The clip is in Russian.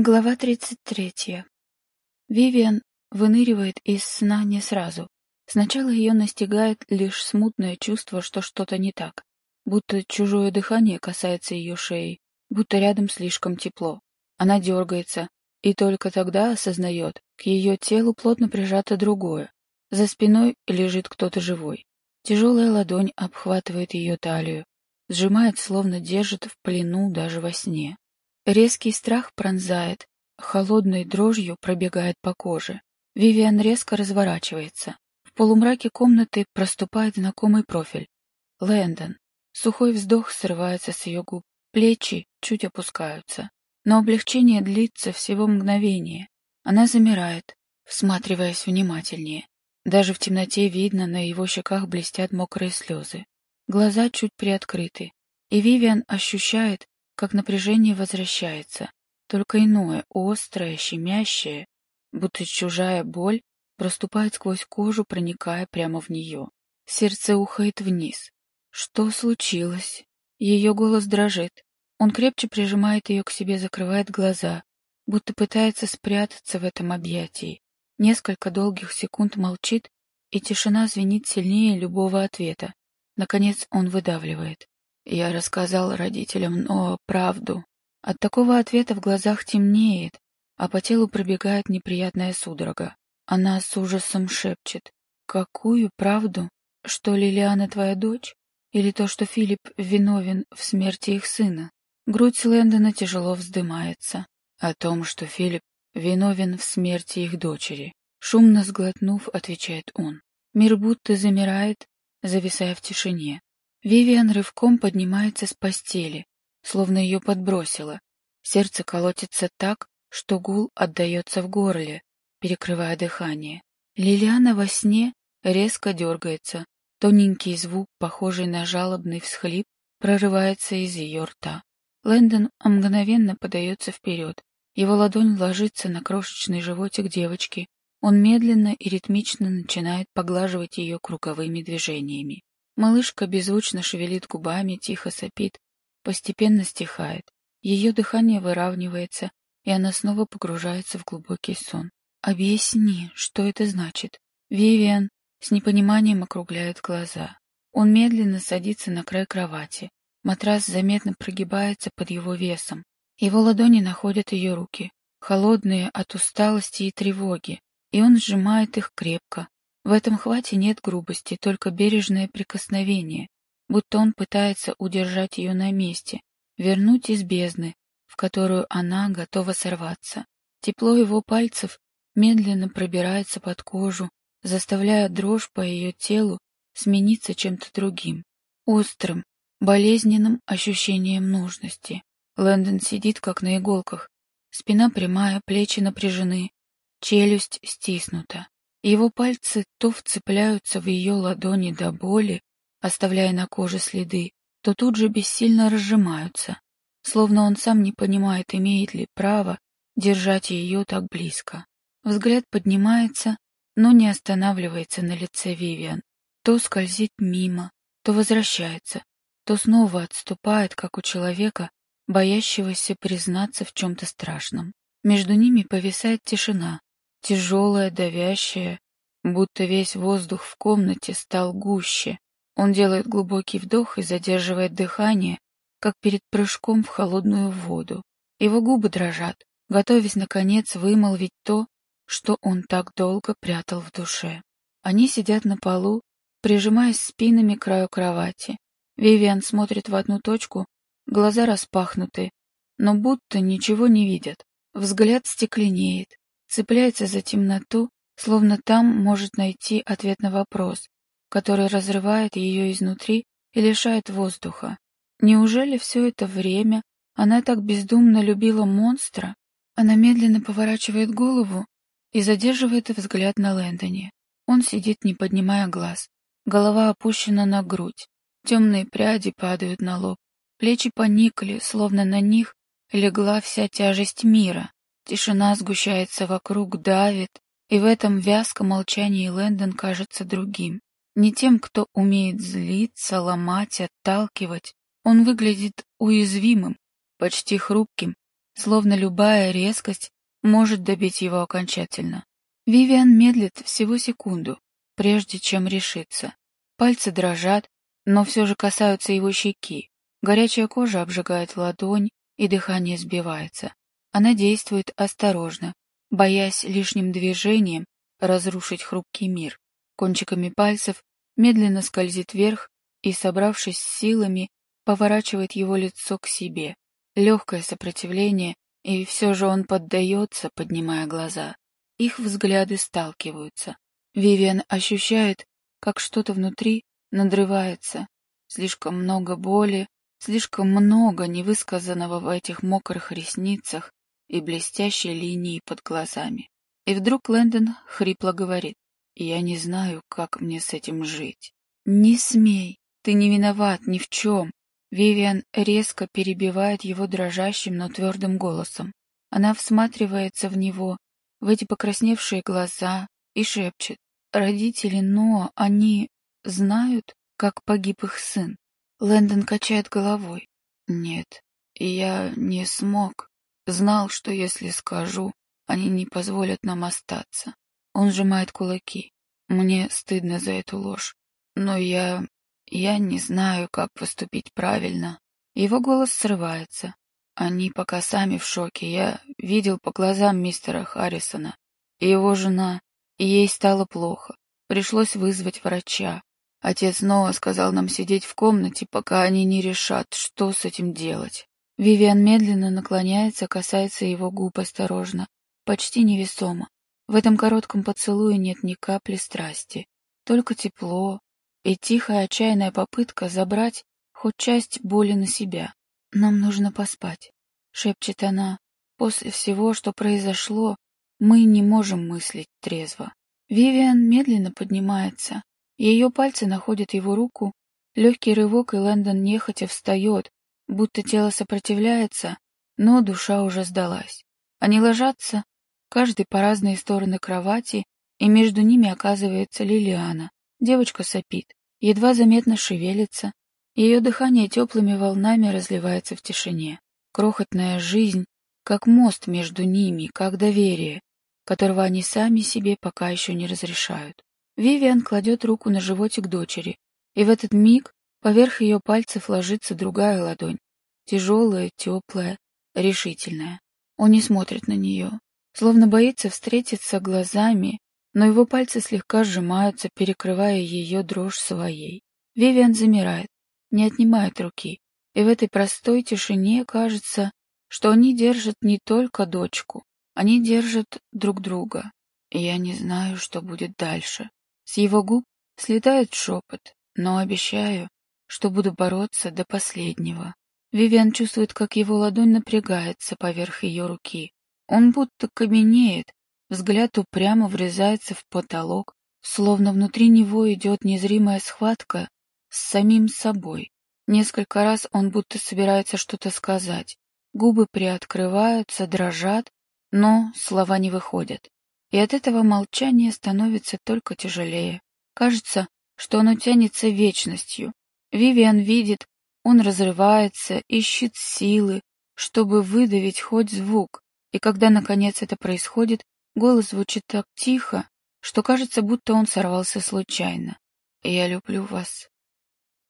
Глава 33. Вивиан выныривает из сна не сразу. Сначала ее настигает лишь смутное чувство, что что-то не так. Будто чужое дыхание касается ее шеи, будто рядом слишком тепло. Она дергается, и только тогда осознает, к ее телу плотно прижато другое. За спиной лежит кто-то живой. Тяжелая ладонь обхватывает ее талию, сжимает, словно держит в плену даже во сне. Резкий страх пронзает, холодной дрожью пробегает по коже. Вивиан резко разворачивается. В полумраке комнаты проступает знакомый профиль. Лэндон. Сухой вздох срывается с ее губ. Плечи чуть опускаются. Но облегчение длится всего мгновение. Она замирает, всматриваясь внимательнее. Даже в темноте видно, на его щеках блестят мокрые слезы. Глаза чуть приоткрыты, и Вивиан ощущает, как напряжение возвращается, только иное, острое, щемящее, будто чужая боль проступает сквозь кожу, проникая прямо в нее. Сердце ухает вниз. Что случилось? Ее голос дрожит. Он крепче прижимает ее к себе, закрывает глаза, будто пытается спрятаться в этом объятии. Несколько долгих секунд молчит, и тишина звенит сильнее любого ответа. Наконец он выдавливает. Я рассказал родителям Ноа правду. От такого ответа в глазах темнеет, а по телу пробегает неприятная судорога. Она с ужасом шепчет. «Какую правду? Что Лилиана твоя дочь? Или то, что Филипп виновен в смерти их сына?» Грудь Лэндона тяжело вздымается. О том, что Филипп виновен в смерти их дочери. Шумно сглотнув, отвечает он. Мир будто замирает, зависая в тишине. Вивиан рывком поднимается с постели, словно ее подбросило. Сердце колотится так, что гул отдается в горле, перекрывая дыхание. Лилиана во сне резко дергается. Тоненький звук, похожий на жалобный всхлип, прорывается из ее рта. Лэндон мгновенно подается вперед. Его ладонь ложится на крошечный животик девочки. Он медленно и ритмично начинает поглаживать ее круговыми движениями. Малышка беззвучно шевелит губами, тихо сопит, постепенно стихает. Ее дыхание выравнивается, и она снова погружается в глубокий сон. «Объясни, что это значит?» Вивиан с непониманием округляет глаза. Он медленно садится на край кровати. Матрас заметно прогибается под его весом. Его ладони находят ее руки, холодные от усталости и тревоги, и он сжимает их крепко, в этом хвате нет грубости, только бережное прикосновение, будто он пытается удержать ее на месте, вернуть из бездны, в которую она готова сорваться. Тепло его пальцев медленно пробирается под кожу, заставляя дрожь по ее телу смениться чем-то другим, острым, болезненным ощущением нужности. Лэндон сидит как на иголках, спина прямая, плечи напряжены, челюсть стиснута. Его пальцы то вцепляются в ее ладони до боли, оставляя на коже следы, то тут же бессильно разжимаются, словно он сам не понимает, имеет ли право держать ее так близко. Взгляд поднимается, но не останавливается на лице Вивиан. То скользит мимо, то возвращается, то снова отступает, как у человека, боящегося признаться в чем-то страшном. Между ними повисает тишина, тяжелая, давящая, будто весь воздух в комнате стал гуще. Он делает глубокий вдох и задерживает дыхание, как перед прыжком в холодную воду. Его губы дрожат, готовясь, наконец, вымолвить то, что он так долго прятал в душе. Они сидят на полу, прижимаясь спинами к краю кровати. Вивиан смотрит в одну точку, глаза распахнуты, но будто ничего не видят. Взгляд стекленеет, цепляется за темноту, словно там может найти ответ на вопрос, который разрывает ее изнутри и лишает воздуха. Неужели все это время она так бездумно любила монстра? Она медленно поворачивает голову и задерживает взгляд на Лэндоне. Он сидит, не поднимая глаз. Голова опущена на грудь. Темные пряди падают на лоб. Плечи поникли, словно на них легла вся тяжесть мира. Тишина сгущается вокруг, давит, и в этом вязком молчании Лэндон кажется другим. Не тем, кто умеет злиться, ломать, отталкивать. Он выглядит уязвимым, почти хрупким, словно любая резкость может добить его окончательно. Вивиан медлит всего секунду, прежде чем решиться. Пальцы дрожат, но все же касаются его щеки. Горячая кожа обжигает ладонь, и дыхание сбивается. Она действует осторожно, боясь лишним движением разрушить хрупкий мир. Кончиками пальцев медленно скользит вверх и, собравшись силами, поворачивает его лицо к себе. Легкое сопротивление, и все же он поддается, поднимая глаза. Их взгляды сталкиваются. Вивиан ощущает, как что-то внутри надрывается. Слишком много боли, слишком много невысказанного в этих мокрых ресницах и блестящей линии под глазами. И вдруг Лэндон хрипло говорит, «Я не знаю, как мне с этим жить». «Не смей, ты не виноват ни в чем». Вивиан резко перебивает его дрожащим, но твердым голосом. Она всматривается в него, в эти покрасневшие глаза, и шепчет, «Родители но они знают, как погиб их сын?» Лэндон качает головой. «Нет, я не смог. Знал, что если скажу, они не позволят нам остаться. Он сжимает кулаки. Мне стыдно за эту ложь. Но я... я не знаю, как поступить правильно. Его голос срывается. Они пока сами в шоке. Я видел по глазам мистера Харрисона. И его жена. Ей стало плохо. Пришлось вызвать врача. Отец снова сказал нам сидеть в комнате, пока они не решат, что с этим делать. Вивиан медленно наклоняется, касается его губ осторожно почти невесомо. В этом коротком поцелуе нет ни капли страсти, только тепло и тихая отчаянная попытка забрать хоть часть боли на себя. «Нам нужно поспать», — шепчет она. «После всего, что произошло, мы не можем мыслить трезво». Вивиан медленно поднимается. Ее пальцы находят его руку. Легкий рывок, и Лэндон нехотя встает, будто тело сопротивляется, но душа уже сдалась. Они ложатся, каждый по разные стороны кровати, и между ними оказывается Лилиана. Девочка сопит, едва заметно шевелится, ее дыхание теплыми волнами разливается в тишине. Крохотная жизнь, как мост между ними, как доверие, которого они сами себе пока еще не разрешают. Вивиан кладет руку на животик дочери, и в этот миг поверх ее пальцев ложится другая ладонь, тяжелая, теплая, решительная. Он не смотрит на нее, словно боится встретиться глазами, но его пальцы слегка сжимаются, перекрывая ее дрожь своей. Вивиан замирает, не отнимает руки, и в этой простой тишине кажется, что они держат не только дочку, они держат друг друга. И я не знаю, что будет дальше. С его губ слетает шепот, но обещаю, что буду бороться до последнего. Вивиан чувствует, как его ладонь напрягается поверх ее руки, он будто каменеет, взгляд упрямо врезается в потолок, словно внутри него идет незримая схватка с самим собой. Несколько раз он будто собирается что-то сказать. Губы приоткрываются, дрожат, но слова не выходят. И от этого молчание становится только тяжелее. Кажется, что оно тянется вечностью. Вивиан видит, он разрывается, ищет силы, чтобы выдавить хоть звук, и когда, наконец, это происходит, голос звучит так тихо, что кажется, будто он сорвался случайно. «Я люблю вас»,